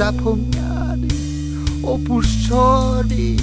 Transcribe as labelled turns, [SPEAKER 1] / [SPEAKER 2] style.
[SPEAKER 1] zapomniany, opuszczony.